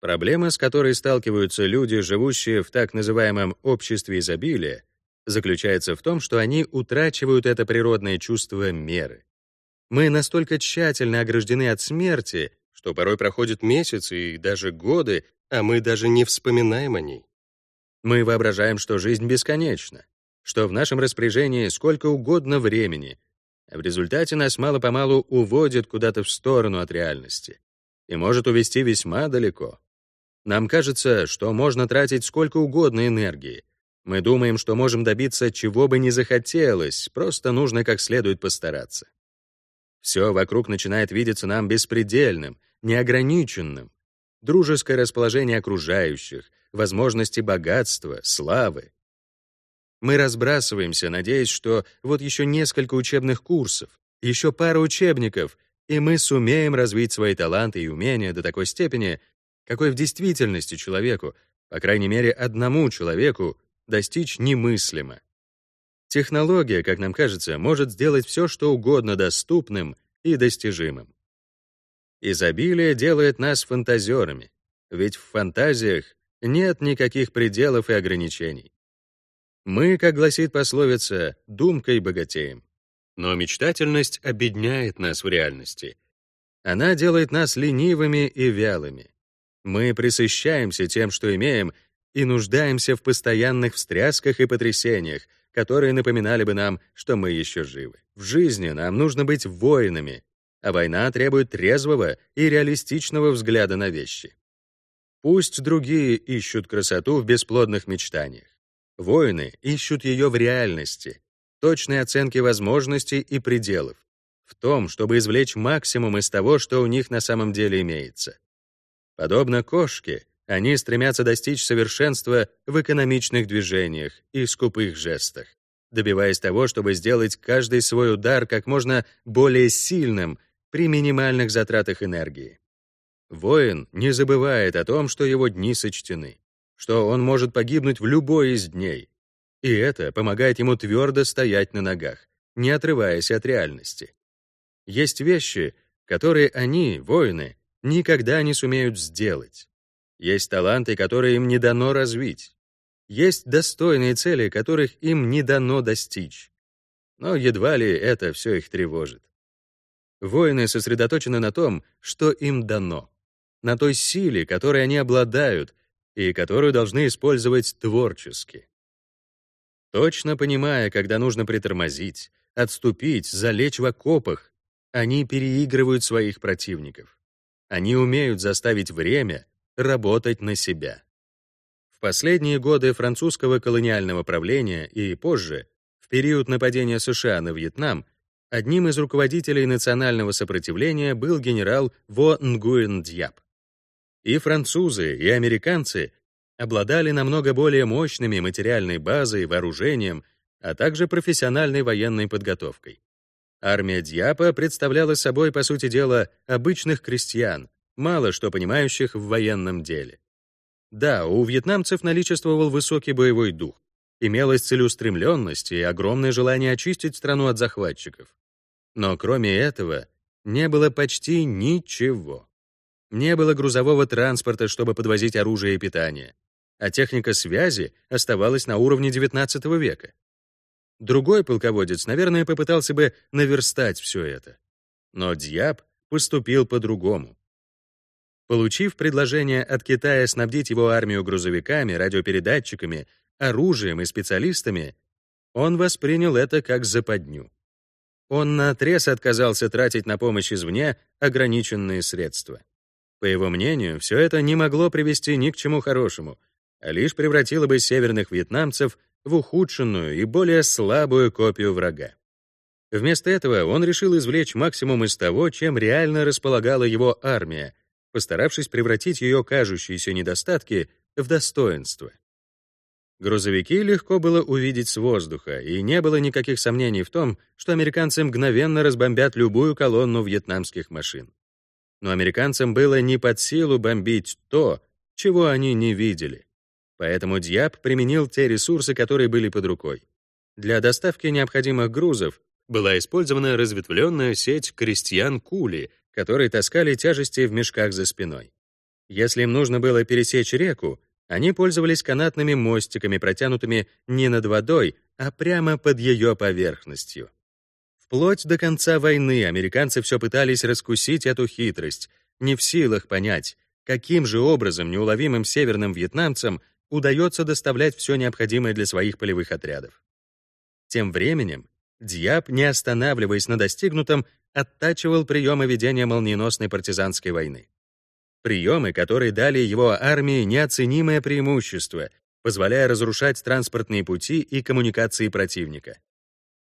S1: Проблема, с которой сталкиваются люди, живущие в так называемом обществе изобилия, заключается в том, что они утрачивают это природное чувство меры. Мы настолько тщательно ограждены от смерти, что порой проходят месяцы и даже годы, а мы даже не вспоминаем о ней. Мы воображаем, что жизнь бесконечна, что в нашем распоряжении сколько угодно времени, в результате нас мало-помалу уводит куда-то в сторону от реальности и может увести весьма далеко. Нам кажется, что можно тратить сколько угодно энергии. Мы думаем, что можем добиться чего бы ни захотелось, просто нужно как следует постараться. Все вокруг начинает видеться нам беспредельным, неограниченным. Дружеское расположение окружающих, возможности богатства, славы. Мы разбрасываемся, надеясь, что вот еще несколько учебных курсов, еще пара учебников, и мы сумеем развить свои таланты и умения до такой степени, какой в действительности человеку, по крайней мере одному человеку, достичь немыслимо. Технология, как нам кажется, может сделать все, что угодно доступным и достижимым. Изобилие делает нас фантазерами, ведь в фантазиях нет никаких пределов и ограничений. Мы, как гласит пословица, думкой богатеем. Но мечтательность обедняет нас в реальности. Она делает нас ленивыми и вялыми. Мы присыщаемся тем, что имеем, и нуждаемся в постоянных встрясках и потрясениях, которые напоминали бы нам, что мы еще живы. В жизни нам нужно быть воинами, а война требует трезвого и реалистичного взгляда на вещи. Пусть другие ищут красоту в бесплодных мечтаниях. Воины ищут ее в реальности, точной оценке возможностей и пределов, в том, чтобы извлечь максимум из того, что у них на самом деле имеется. Подобно кошке, они стремятся достичь совершенства в экономичных движениях и скупых жестах, добиваясь того, чтобы сделать каждый свой удар как можно более сильным при минимальных затратах энергии. Воин не забывает о том, что его дни сочтены, что он может погибнуть в любой из дней, и это помогает ему твердо стоять на ногах, не отрываясь от реальности. Есть вещи, которые они, воины, никогда не сумеют сделать. Есть таланты, которые им не дано развить. Есть достойные цели, которых им не дано достичь. Но едва ли это все их тревожит. Воины сосредоточены на том, что им дано, на той силе, которой они обладают и которую должны использовать творчески. Точно понимая, когда нужно притормозить, отступить, залечь в окопах, они переигрывают своих противников. Они умеют заставить время работать на себя. В последние годы французского колониального правления и позже, в период нападения США на Вьетнам, одним из руководителей национального сопротивления был генерал Во Нгуен Дьяб. И французы, и американцы обладали намного более мощными материальной базой, вооружением, а также профессиональной военной подготовкой. Армия Дьяпа представляла собой, по сути дела, обычных крестьян, мало что понимающих в военном деле. Да, у вьетнамцев наличествовал высокий боевой дух, имелась целеустремленность и огромное желание очистить страну от захватчиков. Но кроме этого не было почти ничего. Не было грузового транспорта, чтобы подвозить оружие и питание, а техника связи оставалась на уровне XIX века. Другой полководец, наверное, попытался бы наверстать все это. Но Дьяб поступил по-другому. Получив предложение от Китая снабдить его армию грузовиками, радиопередатчиками, оружием и специалистами, он воспринял это как западню. Он наотрез отказался тратить на помощь извне ограниченные средства. По его мнению, все это не могло привести ни к чему хорошему, а лишь превратило бы северных вьетнамцев в ухудшенную и более слабую копию врага. Вместо этого он решил извлечь максимум из того, чем реально располагала его армия, постаравшись превратить ее кажущиеся недостатки в достоинство. Грузовики легко было увидеть с воздуха, и не было никаких сомнений в том, что американцы мгновенно разбомбят любую колонну вьетнамских машин. Но американцам было не под силу бомбить то, чего они не видели. Поэтому Дьяб применил те ресурсы, которые были под рукой. Для доставки необходимых грузов была использована разветвленная сеть крестьян-кули, которые таскали тяжести в мешках за спиной. Если им нужно было пересечь реку, они пользовались канатными мостиками, протянутыми не над водой, а прямо под ее поверхностью. Вплоть до конца войны американцы все пытались раскусить эту хитрость, не в силах понять, каким же образом неуловимым северным вьетнамцам удается доставлять все необходимое для своих полевых отрядов. Тем временем Дьяб, не останавливаясь на достигнутом, оттачивал приемы ведения молниеносной партизанской войны. Приемы, которые дали его армии неоценимое преимущество, позволяя разрушать транспортные пути и коммуникации противника.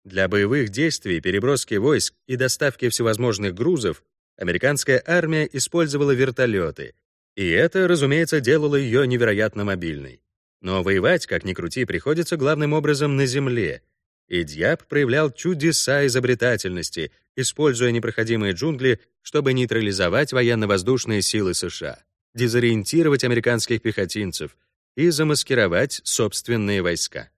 S1: Для боевых действий, переброски войск и доставки всевозможных грузов американская армия использовала вертолеты, и это, разумеется, делало ее невероятно мобильной. Но воевать, как ни крути, приходится главным образом на земле, и Дьяб проявлял чудеса изобретательности, используя непроходимые джунгли, чтобы нейтрализовать военно-воздушные силы США, дезориентировать американских пехотинцев и замаскировать собственные войска.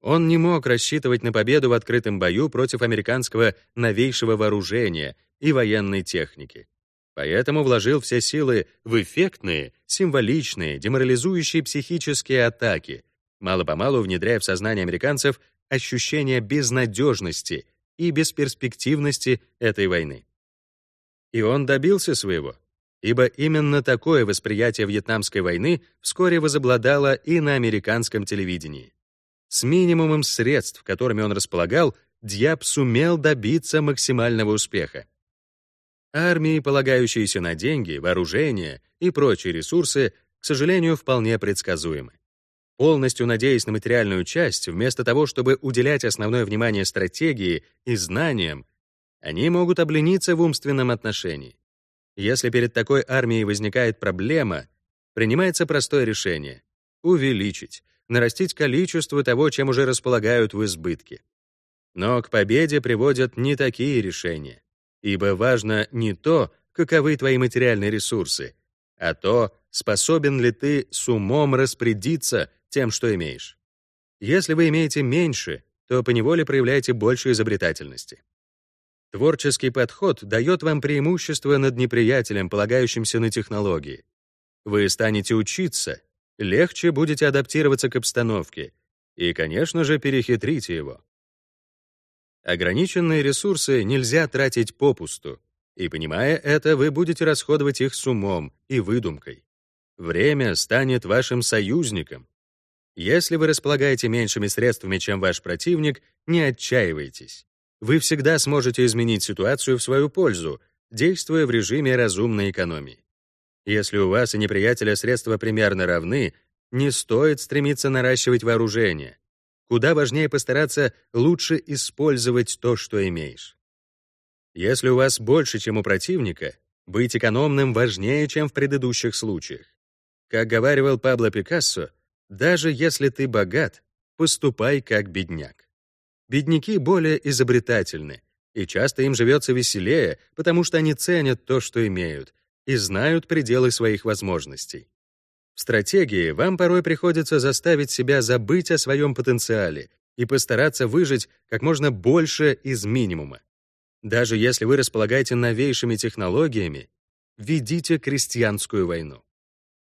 S1: Он не мог рассчитывать на победу в открытом бою против американского новейшего вооружения и военной техники. Поэтому вложил все силы в эффектные, символичные, деморализующие психические атаки, мало-помалу внедряя в сознание американцев ощущение безнадежности и бесперспективности этой войны. И он добился своего, ибо именно такое восприятие Вьетнамской войны вскоре возобладало и на американском телевидении. С минимумом средств, которыми он располагал, Дьяб сумел добиться максимального успеха. Армии, полагающиеся на деньги, вооружение и прочие ресурсы, к сожалению, вполне предсказуемы. Полностью надеясь на материальную часть, вместо того, чтобы уделять основное внимание стратегии и знаниям, они могут облениться в умственном отношении. Если перед такой армией возникает проблема, принимается простое решение — увеличить, нарастить количество того, чем уже располагают в избытке. Но к победе приводят не такие решения, ибо важно не то, каковы твои материальные ресурсы, а то, способен ли ты с умом распорядиться тем, что имеешь. Если вы имеете меньше, то поневоле проявляете больше изобретательности. Творческий подход дает вам преимущество над неприятелем, полагающимся на технологии. Вы станете учиться, легче будете адаптироваться к обстановке и, конечно же, перехитрите его. Ограниченные ресурсы нельзя тратить попусту, и, понимая это, вы будете расходовать их с умом и выдумкой. Время станет вашим союзником, если вы располагаете меньшими средствами, чем ваш противник, не отчаивайтесь. Вы всегда сможете изменить ситуацию в свою пользу, действуя в режиме разумной экономии. Если у вас и неприятеля средства примерно равны, не стоит стремиться наращивать вооружение. Куда важнее постараться лучше использовать то, что имеешь. Если у вас больше, чем у противника, быть экономным важнее, чем в предыдущих случаях. Как говаривал Пабло Пикассо, даже если ты богат, поступай как бедняк. Бедняки более изобретательны, и часто им живется веселее, потому что они ценят то, что имеют, и знают пределы своих возможностей. В стратегии вам порой приходится заставить себя забыть о своем потенциале и постараться выжить как можно больше из минимума. Даже если вы располагаете новейшими технологиями, ведите крестьянскую войну.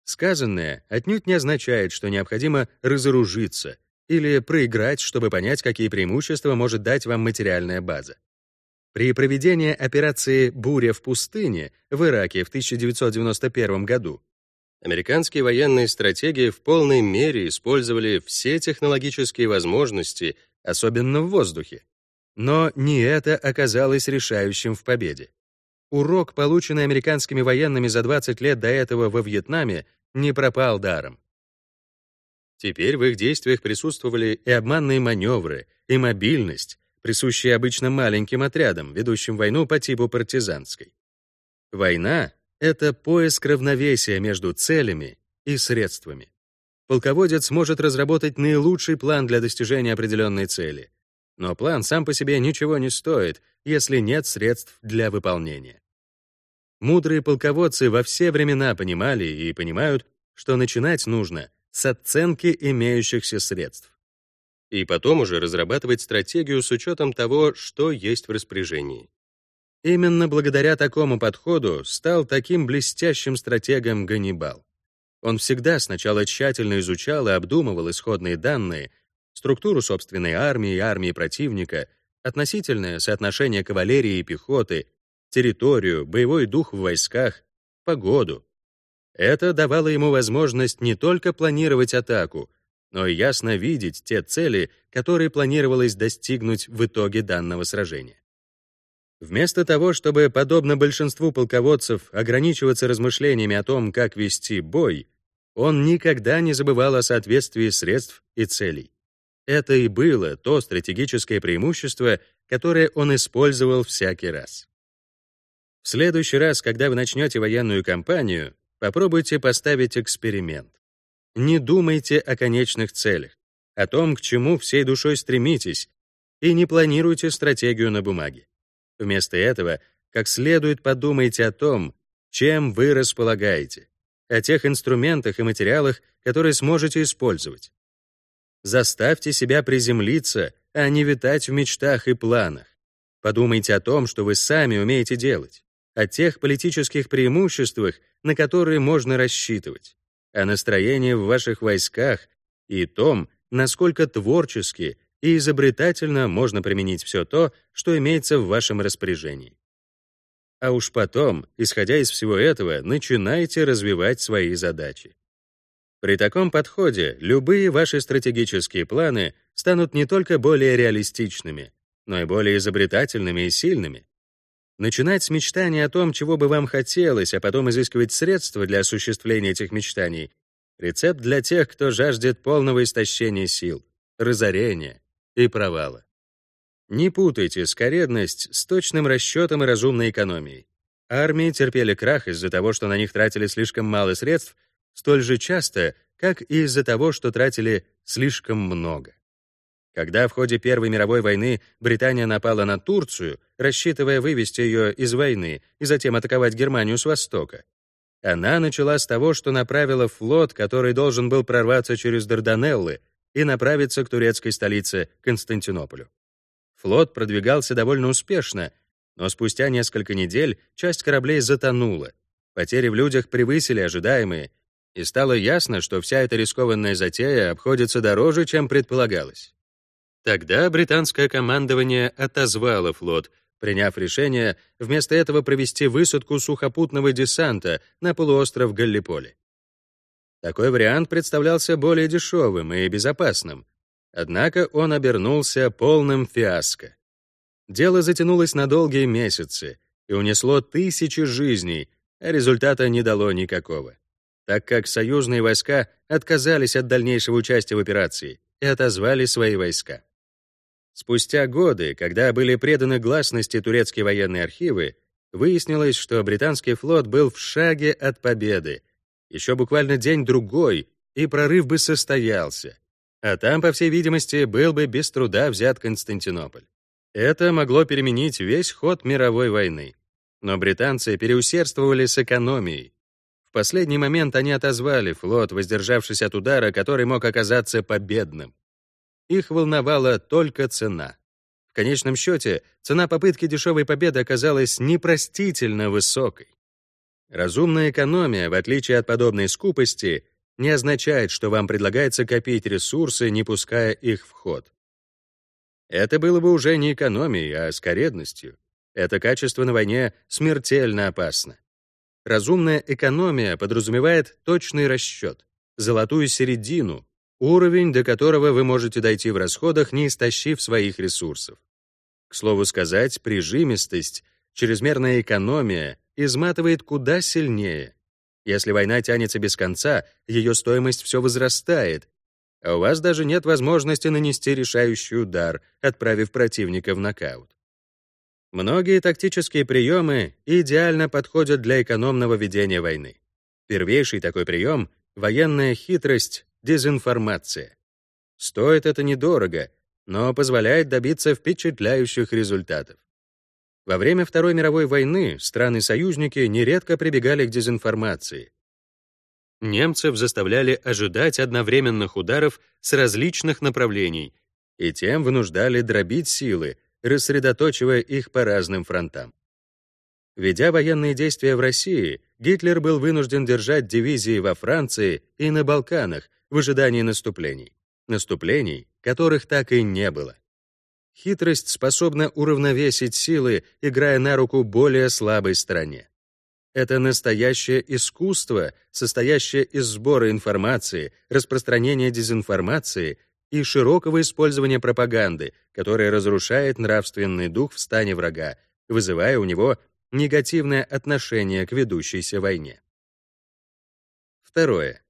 S1: Сказанное отнюдь не означает, что необходимо разоружиться или проиграть, чтобы понять, какие преимущества может дать вам материальная база. При проведении операции «Буря в пустыне» в Ираке в 1991 году американские военные стратеги в полной мере использовали все технологические возможности, особенно в воздухе. Но не это оказалось решающим в победе. Урок, полученный американскими военными за 20 лет до этого во Вьетнаме, не пропал даром. Теперь в их действиях присутствовали и обманные маневры, и мобильность, присущие обычно маленьким отрядам, ведущим войну по типу партизанской. Война — это поиск равновесия между целями и средствами. полководец может разработать наилучший план для достижения определенной цели. Но план сам по себе ничего не стоит, если нет средств для выполнения. Мудрые полководцы во все времена понимали и понимают, что начинать нужно с оценки имеющихся средств. И потом уже разрабатывать стратегию с учетом того, что есть в распоряжении. Именно благодаря такому подходу стал таким блестящим стратегом Ганнибал. Он всегда сначала тщательно изучал и обдумывал исходные данные, структуру собственной армии и армии противника, относительное соотношение кавалерии и пехоты, территорию, боевой дух в войсках, погоду. Это давало ему возможность не только планировать атаку, но и ясно видеть те цели, которые планировалось достигнуть в итоге данного сражения. Вместо того, чтобы, подобно большинству полководцев, ограничиваться размышлениями о том, как вести бой, он никогда не забывал о соответствии средств и целей. Это и было то стратегическое преимущество, которое он использовал всякий раз. В следующий раз, когда вы начнете военную кампанию, попробуйте поставить эксперимент. Не думайте о конечных целях, о том, к чему всей душой стремитесь, и не планируйте стратегию на бумаге. Вместо этого, как следует подумайте о том, чем вы располагаете, о тех инструментах и материалах, которые сможете использовать. Заставьте себя приземлиться, а не витать в мечтах и планах. Подумайте о том, что вы сами умеете делать о тех политических преимуществах, на которые можно рассчитывать, о настроении в ваших войсках и том, насколько творчески и изобретательно можно применить все то, что имеется в вашем распоряжении. А уж потом, исходя из всего этого, начинайте развивать свои задачи. При таком подходе любые ваши стратегические планы станут не только более реалистичными, но и более изобретательными и сильными. Начинать с мечтания о том, чего бы вам хотелось, а потом изыскивать средства для осуществления этих мечтаний — рецепт для тех, кто жаждет полного истощения сил, разорения и провала. Не путайте скоредность с точным расчетом и разумной экономией. Армии терпели крах из-за того, что на них тратили слишком мало средств, столь же часто, как и из-за того, что тратили слишком много. Когда в ходе Первой мировой войны Британия напала на Турцию, рассчитывая вывести ее из войны и затем атаковать Германию с востока, она начала с того, что направила флот, который должен был прорваться через Дарданеллы и направиться к турецкой столице Константинополю. Флот продвигался довольно успешно, но спустя несколько недель часть кораблей затонула, потери в людях превысили ожидаемые, и стало ясно, что вся эта рискованная затея обходится дороже, чем предполагалось. Тогда британское командование отозвало флот, приняв решение вместо этого провести высадку сухопутного десанта на полуостров Галлиполи. Такой вариант представлялся более дешевым и безопасным, однако он обернулся полным фиаско. Дело затянулось на долгие месяцы и унесло тысячи жизней, а результата не дало никакого, так как союзные войска отказались от дальнейшего участия в операции и отозвали свои войска. Спустя годы, когда были преданы гласности турецкие военные архивы, выяснилось, что британский флот был в шаге от победы. Еще буквально день-другой, и прорыв бы состоялся. А там, по всей видимости, был бы без труда взят Константинополь. Это могло переменить весь ход мировой войны. Но британцы переусердствовали с экономией. В последний момент они отозвали флот, воздержавшись от удара, который мог оказаться победным. Их волновала только цена. В конечном счете, цена попытки дешевой победы оказалась непростительно высокой. Разумная экономия, в отличие от подобной скупости, не означает, что вам предлагается копить ресурсы, не пуская их в ход. Это было бы уже не экономией, а скоредностью. Это качество на войне смертельно опасно. Разумная экономия подразумевает точный расчет, золотую середину, Уровень, до которого вы можете дойти в расходах, не истощив своих ресурсов. К слову сказать, прижимистость, чрезмерная экономия изматывает куда сильнее. Если война тянется без конца, ее стоимость все возрастает, а у вас даже нет возможности нанести решающий удар, отправив противника в нокаут. Многие тактические приемы идеально подходят для экономного ведения войны. Первейший такой прием — военная хитрость — дезинформация. Стоит это недорого, но позволяет добиться впечатляющих результатов. Во время Второй мировой войны страны-союзники нередко прибегали к дезинформации. Немцев заставляли ожидать одновременных ударов с различных направлений и тем вынуждали дробить силы, рассредоточивая их по разным фронтам. Ведя военные действия в России, Гитлер был вынужден держать дивизии во Франции и на Балканах в ожидании наступлений. Наступлений, которых так и не было. Хитрость способна уравновесить силы, играя на руку более слабой стороне. Это настоящее искусство, состоящее из сбора информации, распространения дезинформации и широкого использования пропаганды, которая разрушает нравственный дух в стане врага, вызывая у него негативное отношение к ведущейся войне. Второе.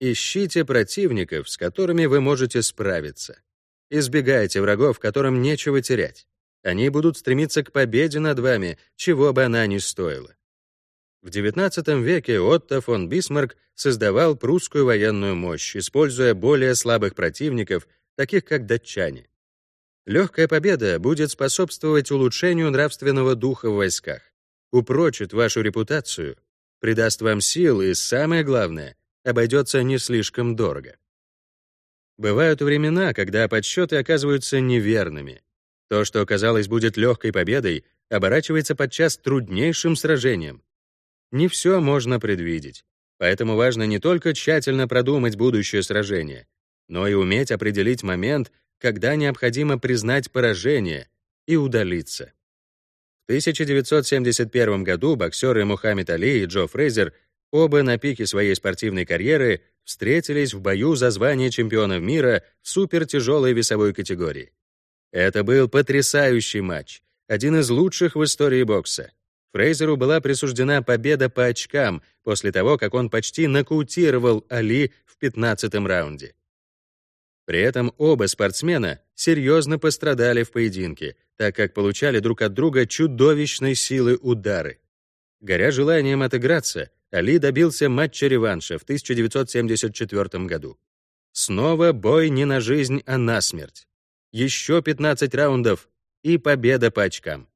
S1: Ищите противников, с которыми вы можете справиться. Избегайте врагов, которым нечего терять. Они будут стремиться к победе над вами, чего бы она ни стоила. В XIX веке Отто фон Бисмарк создавал прусскую военную мощь, используя более слабых противников, таких как датчане. Легкая победа будет способствовать улучшению нравственного духа в войсках упрочит вашу репутацию, придаст вам сил и, самое главное, обойдется не слишком дорого. Бывают времена, когда подсчеты оказываются неверными. То, что казалось будет легкой победой, оборачивается подчас труднейшим сражением. Не все можно предвидеть, поэтому важно не только тщательно продумать будущее сражение, но и уметь определить момент, когда необходимо признать поражение и удалиться. В 1971 году боксеры Мухаммед Али и Джо Фрейзер, оба на пике своей спортивной карьеры, встретились в бою за звание чемпионов мира в супертяжелой весовой категории. Это был потрясающий матч, один из лучших в истории бокса. Фрейзеру была присуждена победа по очкам после того, как он почти нокаутировал Али в 15-м раунде. При этом оба спортсмена серьезно пострадали в поединке, так как получали друг от друга чудовищной силы удары. Горя желанием отыграться, Али добился матча-реванша в 1974 году. Снова бой не на жизнь, а на смерть. Еще 15 раундов и победа по очкам.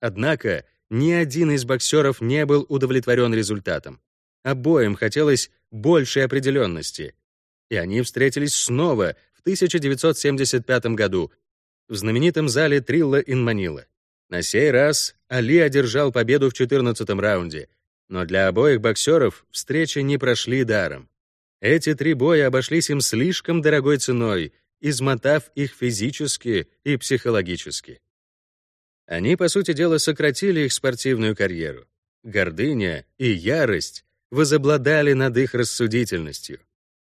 S1: Однако ни один из боксеров не был удовлетворен результатом. Обоим хотелось большей определенности. И они встретились снова в 1975 году в знаменитом зале Трилла ин Манила. На сей раз Али одержал победу в 14-м раунде, но для обоих боксеров встречи не прошли даром. Эти три боя обошлись им слишком дорогой ценой, измотав их физически и психологически. Они, по сути дела, сократили их спортивную карьеру. Гордыня и ярость возобладали над их рассудительностью.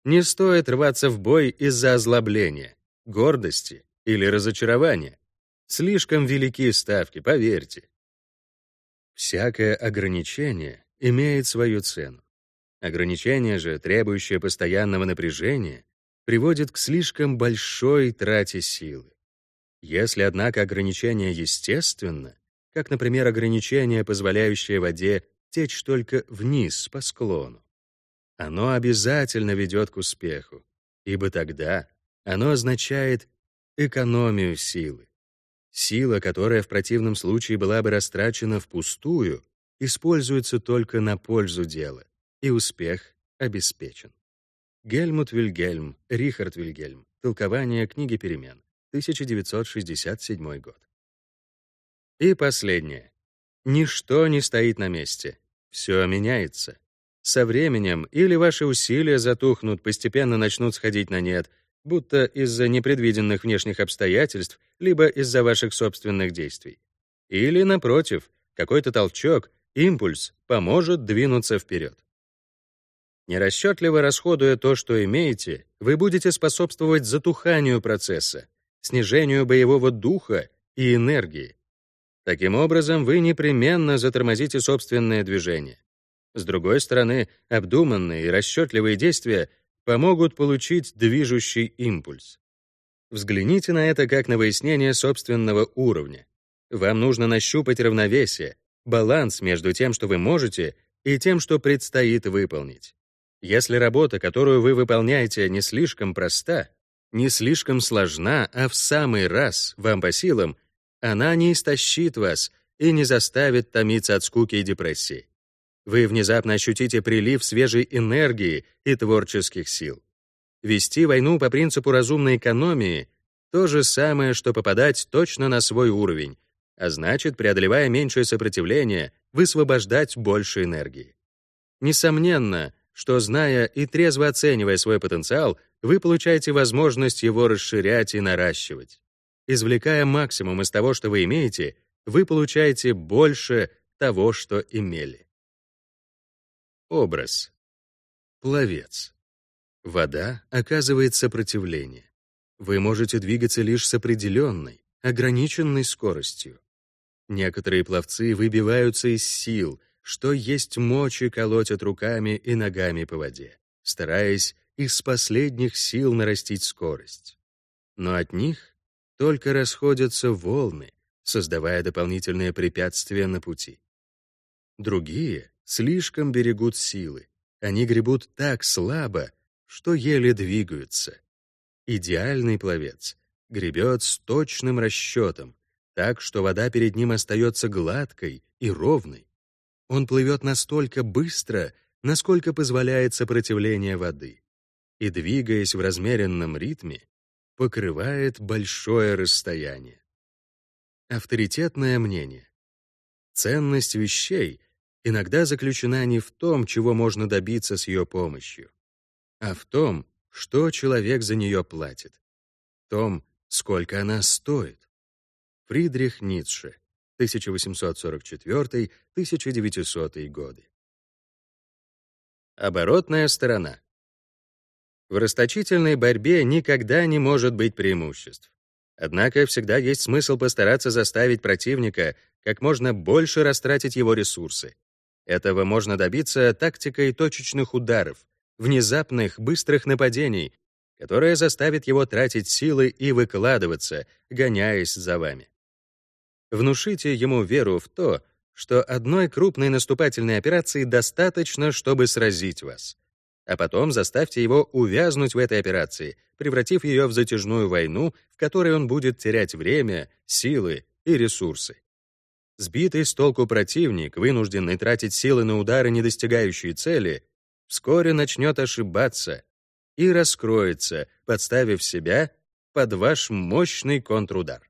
S1: Не стоит рваться в бой из-за озлобления, гордости или разочарование. Слишком велики ставки, поверьте. Всякое ограничение имеет свою цену. Ограничение же, требующее постоянного напряжения, приводит к слишком большой трате силы. Если, однако, ограничение естественно, как, например, ограничение, позволяющее воде течь только вниз по склону, оно обязательно ведет к успеху, ибо тогда оно означает экономию силы. Сила, которая в противном случае была бы растрачена впустую, используется только на пользу дела, и успех обеспечен. Гельмут Вильгельм, Рихард Вильгельм. Толкование книги перемен. 1967 год. И последнее. Ничто не стоит на месте. Все меняется. Со временем или ваши усилия затухнут, постепенно начнут сходить на нет — будто из-за непредвиденных внешних обстоятельств, либо из-за ваших собственных действий. Или, напротив, какой-то толчок, импульс поможет двинуться вперед. Нерасчетливо расходуя то, что имеете, вы будете способствовать затуханию процесса, снижению боевого духа и энергии. Таким образом, вы непременно затормозите собственное движение. С другой стороны, обдуманные и расчетливые действия помогут получить движущий импульс. Взгляните на это как на выяснение собственного уровня. Вам нужно нащупать равновесие, баланс между тем, что вы можете, и тем, что предстоит выполнить. Если работа, которую вы выполняете, не слишком проста, не слишком сложна, а в самый раз вам по силам, она не истощит вас и не заставит томиться от скуки и депрессии. Вы внезапно ощутите прилив свежей энергии и творческих сил. Вести войну по принципу разумной экономии — то же самое, что попадать точно на свой уровень, а значит, преодолевая меньшее сопротивление, высвобождать больше энергии. Несомненно, что, зная и трезво оценивая свой потенциал, вы получаете возможность его расширять и наращивать. Извлекая максимум из того, что вы имеете, вы получаете больше того, что имели. Образ. Пловец. Вода оказывает сопротивление. Вы можете двигаться лишь с определенной, ограниченной скоростью. Некоторые пловцы выбиваются из сил, что есть мочи колотят руками и ногами по воде, стараясь из последних сил нарастить скорость. Но от них только расходятся волны, создавая дополнительные препятствия на пути. Другие слишком берегут силы. Они гребут так слабо, что еле двигаются. Идеальный пловец гребет с точным расчетом, так что вода перед ним остается гладкой и ровной. Он плывет настолько быстро, насколько позволяет сопротивление воды, и, двигаясь в размеренном ритме, покрывает большое расстояние. Авторитетное мнение. Ценность вещей иногда заключена не в том, чего можно добиться с ее помощью, а в том, что человек за нее платит, в том, сколько она стоит. Фридрих Ницше, 1844-1900 годы. Оборотная сторона. В расточительной борьбе никогда не может быть преимуществ. Однако всегда есть смысл постараться заставить противника как можно больше растратить его ресурсы. Этого можно добиться тактикой точечных ударов, внезапных, быстрых нападений, которая заставит его тратить силы и выкладываться, гоняясь за вами. Внушите ему веру в то, что одной крупной наступательной операции достаточно, чтобы сразить вас. А потом заставьте его увязнуть в этой операции, превратив ее в затяжную войну, в которой он будет терять время, силы и ресурсы. Сбитый с толку противник, вынужденный тратить силы на удары, не достигающие цели, вскоре начнет ошибаться и раскроется, подставив себя под ваш мощный контрудар.